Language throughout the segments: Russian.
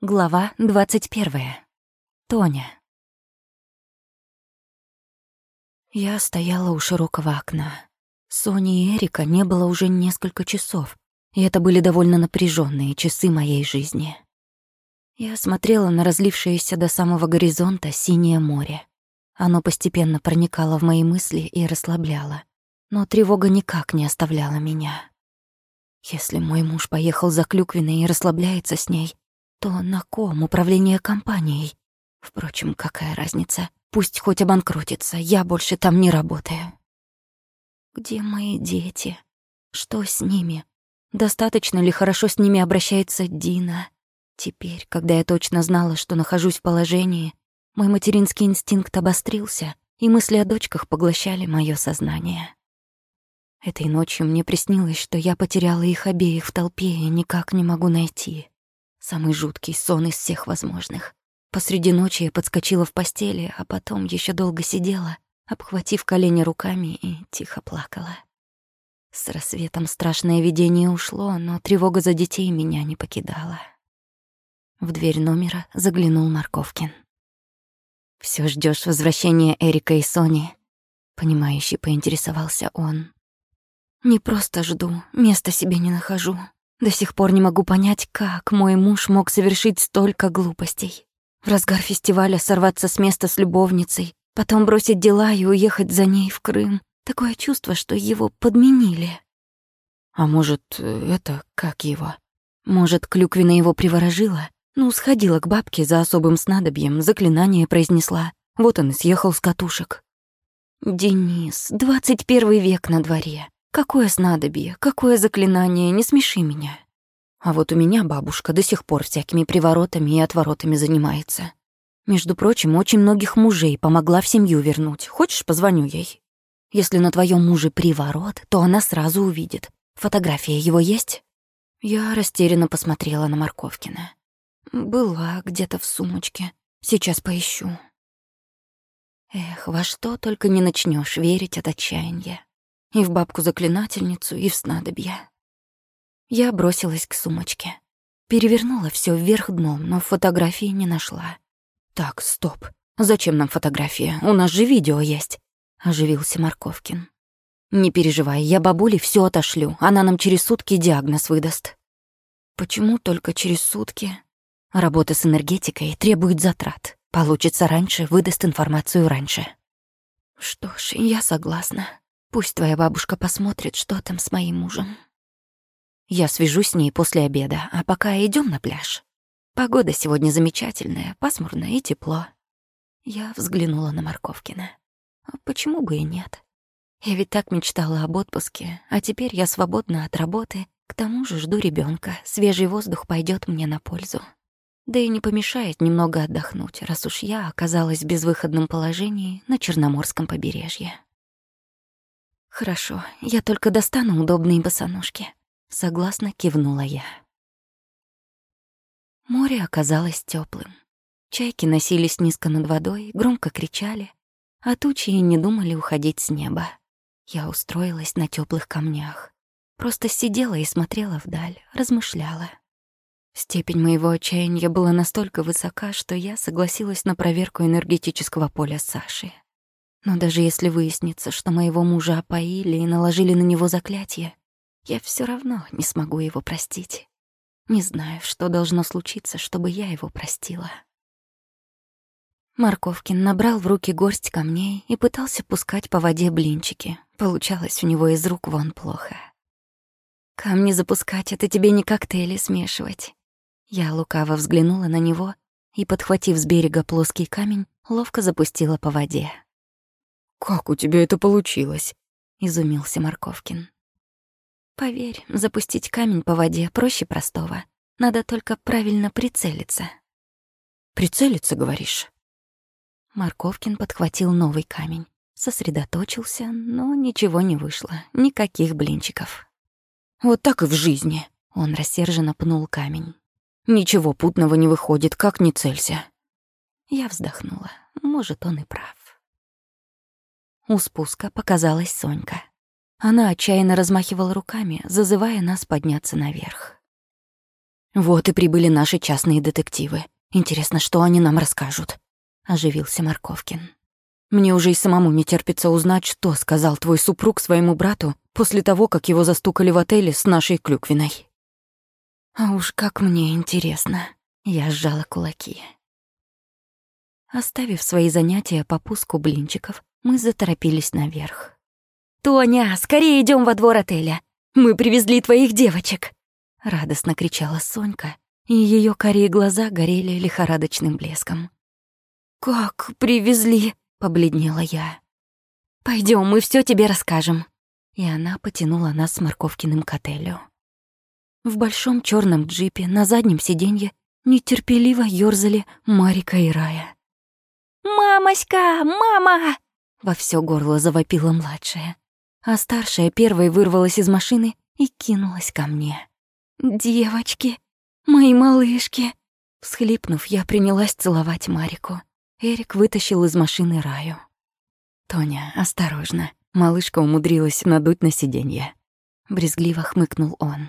Глава двадцать первая. Тоня. Я стояла у широкого окна. Сони и Эрика не было уже несколько часов, и это были довольно напряженные часы моей жизни. Я смотрела на разлившееся до самого горизонта синее море. Оно постепенно проникало в мои мысли и расслабляло, но тревога никак не оставляла меня. Если мой муж поехал за Клюквиной и расслабляется с ней, то на ком управление компанией? Впрочем, какая разница? Пусть хоть обанкротится, я больше там не работаю. Где мои дети? Что с ними? Достаточно ли хорошо с ними обращается Дина? Теперь, когда я точно знала, что нахожусь в положении, мой материнский инстинкт обострился, и мысли о дочках поглощали мое сознание. Этой ночью мне приснилось, что я потеряла их обеих в толпе и никак не могу найти. Самый жуткий сон из всех возможных. Посреди ночи я подскочила в постели, а потом еще долго сидела, обхватив колени руками и тихо плакала. С рассветом страшное видение ушло, но тревога за детей меня не покидала. В дверь номера заглянул Марковкин. Все ждешь возвращения Эрика и Сони?» Понимающий поинтересовался он. «Не просто жду, места себе не нахожу. До сих пор не могу понять, как мой муж мог совершить столько глупостей. В разгар фестиваля сорваться с места с любовницей, потом бросить дела и уехать за ней в Крым. Такое чувство, что его подменили. А может, это как его? Может, клюквина его приворожила? Ну, сходила к бабке за особым снадобьем, заклинание произнесла. Вот он и съехал с катушек. «Денис, двадцать первый век на дворе. Какое снадобье, какое заклинание, не смеши меня. А вот у меня бабушка до сих пор всякими приворотами и отворотами занимается. Между прочим, очень многих мужей помогла в семью вернуть. Хочешь, позвоню ей? Если на твоем муже приворот, то она сразу увидит. Фотография его есть? Я растерянно посмотрела на Марковкина. Была где-то в сумочке. Сейчас поищу. Эх, во что только не начнешь верить от отчаяния. И в бабку-заклинательницу, и в снадобья. Я бросилась к сумочке. Перевернула все вверх дном, но фотографии не нашла. «Так, стоп. Зачем нам фотография? У нас же видео есть», — оживился Марковкин. «Не переживай, я бабуле все отошлю. Она нам через сутки диагноз выдаст». «Почему только через сутки?» «Работа с энергетикой требует затрат. Получится раньше, выдаст информацию раньше». «Что ж, я согласна», Пусть твоя бабушка посмотрит, что там с моим мужем. Я свяжусь с ней после обеда, а пока идем на пляж. Погода сегодня замечательная, пасмурная и тепло. Я взглянула на Марковкина. А почему бы и нет? Я ведь так мечтала об отпуске, а теперь я свободна от работы, к тому же жду ребенка. свежий воздух пойдет мне на пользу. Да и не помешает немного отдохнуть, раз уж я оказалась в безвыходном положении на Черноморском побережье. «Хорошо, я только достану удобные босоножки», — согласно кивнула я. Море оказалось теплым. Чайки носились низко над водой, громко кричали, а тучи и не думали уходить с неба. Я устроилась на теплых камнях. Просто сидела и смотрела вдаль, размышляла. Степень моего отчаяния была настолько высока, что я согласилась на проверку энергетического поля Саши. Но даже если выяснится, что моего мужа опоили и наложили на него заклятие, я все равно не смогу его простить. Не знаю, что должно случиться, чтобы я его простила. Марковкин набрал в руки горсть камней и пытался пускать по воде блинчики. Получалось у него из рук вон плохо. «Камни запускать — это тебе не коктейли смешивать». Я лукаво взглянула на него и, подхватив с берега плоский камень, ловко запустила по воде. «Как у тебя это получилось?» — изумился Марковкин. «Поверь, запустить камень по воде проще простого. Надо только правильно прицелиться». «Прицелиться, говоришь?» Марковкин подхватил новый камень, сосредоточился, но ничего не вышло, никаких блинчиков. «Вот так и в жизни», — он рассерженно пнул камень. «Ничего путного не выходит, как не целься». Я вздохнула, может, он и прав. У спуска показалась Сонька. Она отчаянно размахивала руками, зазывая нас подняться наверх. Вот и прибыли наши частные детективы. Интересно, что они нам расскажут?» — оживился Марковкин. «Мне уже и самому не терпится узнать, что сказал твой супруг своему брату после того, как его застукали в отеле с нашей клюквиной». «А уж как мне интересно!» — я сжала кулаки. Оставив свои занятия по пуску блинчиков, мы заторопились наверх. «Тоня, скорее идем во двор отеля! Мы привезли твоих девочек!» Радостно кричала Сонька, и ее карие глаза горели лихорадочным блеском. «Как привезли?» — побледнела я. Пойдем, мы все тебе расскажем». И она потянула нас с Морковкиным к отелю. В большом черном джипе на заднем сиденье нетерпеливо ёрзали Марика и Рая. «Мамоська! Мама!» Во все горло завопила младшая. А старшая первой вырвалась из машины и кинулась ко мне. «Девочки! Мои малышки!» Всхлипнув, я принялась целовать Марику. Эрик вытащил из машины Раю. «Тоня, осторожно!» Малышка умудрилась надуть на сиденье. Брезгливо хмыкнул он.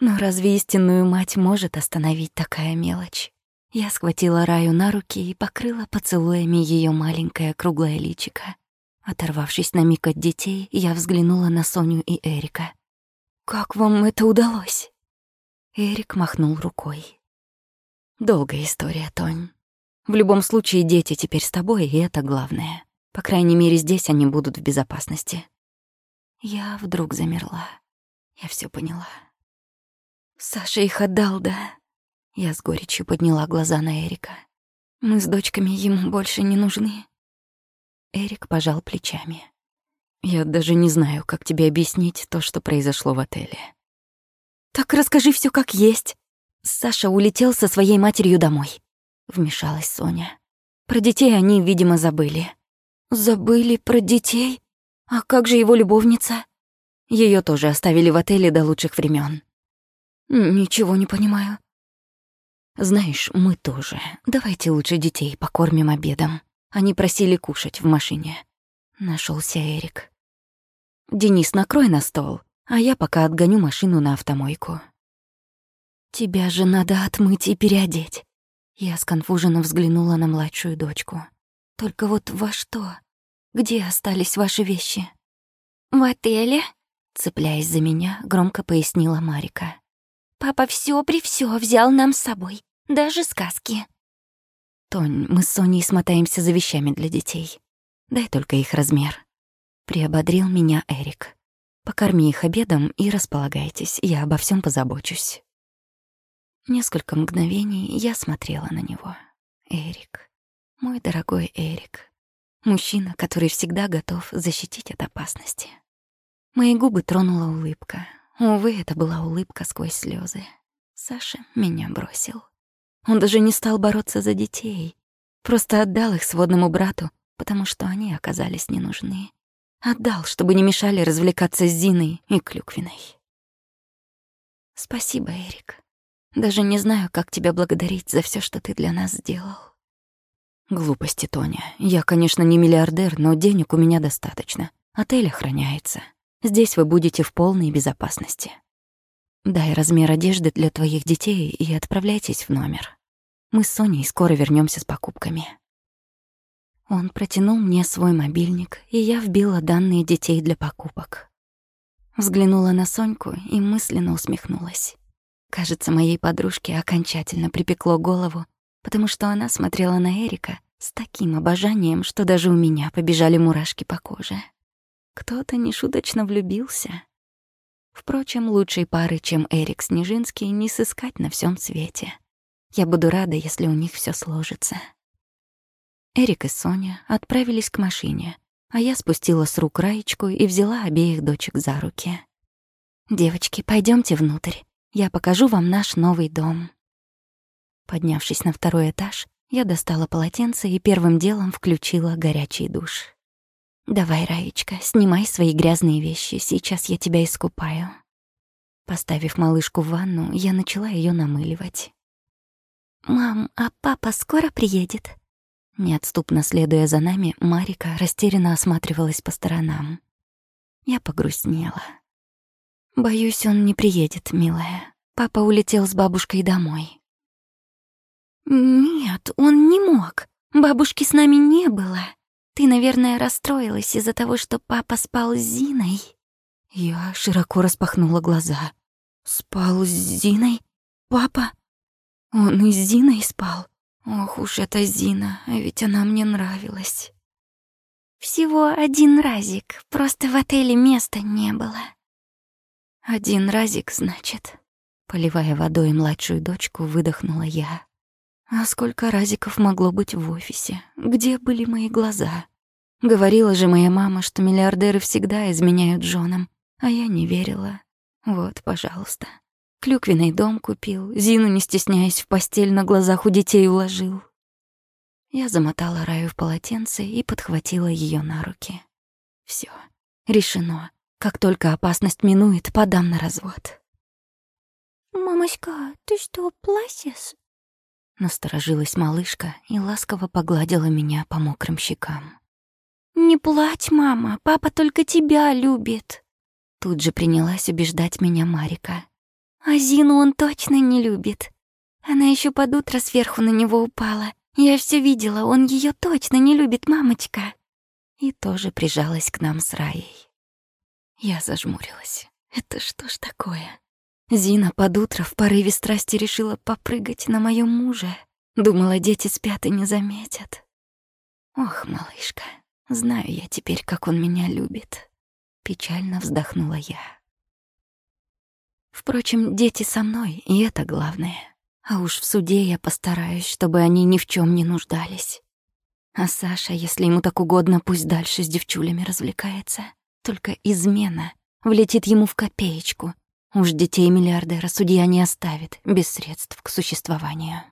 «Но разве истинную мать может остановить такая мелочь?» Я схватила Раю на руки и покрыла поцелуями ее маленькое круглое личико. Оторвавшись на миг от детей, я взглянула на Соню и Эрика. «Как вам это удалось?» Эрик махнул рукой. «Долгая история, Тонь. В любом случае, дети теперь с тобой, и это главное. По крайней мере, здесь они будут в безопасности». Я вдруг замерла. Я все поняла. «Саша их отдал, да?» Я с горечью подняла глаза на Эрика. Мы с дочками ему больше не нужны. Эрик пожал плечами. Я даже не знаю, как тебе объяснить то, что произошло в отеле. Так расскажи все как есть. Саша улетел со своей матерью домой. Вмешалась Соня. Про детей они, видимо, забыли. Забыли про детей? А как же его любовница? Ее тоже оставили в отеле до лучших времен. Ничего не понимаю. «Знаешь, мы тоже. Давайте лучше детей покормим обедом. Они просили кушать в машине». Нашелся Эрик. «Денис, накрой на стол, а я пока отгоню машину на автомойку». «Тебя же надо отмыть и переодеть». Я сконфуженно взглянула на младшую дочку. «Только вот во что? Где остались ваши вещи?» «В отеле», — цепляясь за меня, громко пояснила Марика. Папа все при все взял нам с собой, даже сказки. Тонь, мы с Соней смотаемся за вещами для детей. Дай только их размер. Приободрил меня Эрик. Покорми их обедом и располагайтесь, я обо всем позабочусь. Несколько мгновений я смотрела на него. Эрик. Мой дорогой Эрик. Мужчина, который всегда готов защитить от опасности. Мои губы тронула улыбка, Увы, это была улыбка сквозь слезы. Саша меня бросил. Он даже не стал бороться за детей. Просто отдал их сводному брату, потому что они оказались не нужны. Отдал, чтобы не мешали развлекаться с Зиной и Клюквиной. Спасибо, Эрик. Даже не знаю, как тебя благодарить за все, что ты для нас сделал. Глупости, Тоня. Я, конечно, не миллиардер, но денег у меня достаточно. Отель охраняется. Здесь вы будете в полной безопасности. Дай размер одежды для твоих детей и отправляйтесь в номер. Мы с Соней скоро вернемся с покупками. Он протянул мне свой мобильник, и я вбила данные детей для покупок. Взглянула на Соньку и мысленно усмехнулась. Кажется, моей подружке окончательно припекло голову, потому что она смотрела на Эрика с таким обожанием, что даже у меня побежали мурашки по коже. Кто-то нешуточно влюбился. Впрочем, лучшей пары, чем Эрик Снежинский, не сыскать на всем свете. Я буду рада, если у них все сложится. Эрик и Соня отправились к машине, а я спустила с рук Раечку и взяла обеих дочек за руки. «Девочки, пойдемте внутрь. Я покажу вам наш новый дом». Поднявшись на второй этаж, я достала полотенце и первым делом включила горячий душ. «Давай, Раечка, снимай свои грязные вещи, сейчас я тебя искупаю». Поставив малышку в ванну, я начала ее намыливать. «Мам, а папа скоро приедет?» Неотступно следуя за нами, Марика растерянно осматривалась по сторонам. Я погрустнела. «Боюсь, он не приедет, милая. Папа улетел с бабушкой домой. «Нет, он не мог. Бабушки с нами не было. Ты, наверное, расстроилась из-за того, что папа спал с Зиной». Я широко распахнула глаза. «Спал с Зиной? Папа? Он и с Зиной спал? Ох уж эта Зина, а ведь она мне нравилась». «Всего один разик, просто в отеле места не было». «Один разик, значит?» Поливая водой младшую дочку, выдохнула я. А сколько разиков могло быть в офисе? Где были мои глаза? Говорила же моя мама, что миллиардеры всегда изменяют женам, а я не верила. Вот, пожалуйста. Клюквенный дом купил, Зину, не стесняясь, в постель на глазах у детей уложил. Я замотала Раю в полотенце и подхватила ее на руки. Все, решено. Как только опасность минует, подам на развод. «Мамочка, ты что, плачешь?» Насторожилась малышка и ласково погладила меня по мокрым щекам. «Не плачь, мама, папа только тебя любит!» Тут же принялась убеждать меня Марика. «А Зину он точно не любит. Она еще под утро сверху на него упала. Я все видела, он ее точно не любит, мамочка!» И тоже прижалась к нам с Раей. Я зажмурилась. Это что ж такое? Зина под утро в порыве страсти решила попрыгать на моем муже. Думала, дети спят и не заметят. Ох, малышка, знаю я теперь, как он меня любит. Печально вздохнула я. Впрочем, дети со мной, и это главное. А уж в суде я постараюсь, чтобы они ни в чем не нуждались. А Саша, если ему так угодно, пусть дальше с девчулями развлекается. Только измена влетит ему в копеечку, Уж детей миллиардера судья не оставит без средств к существованию.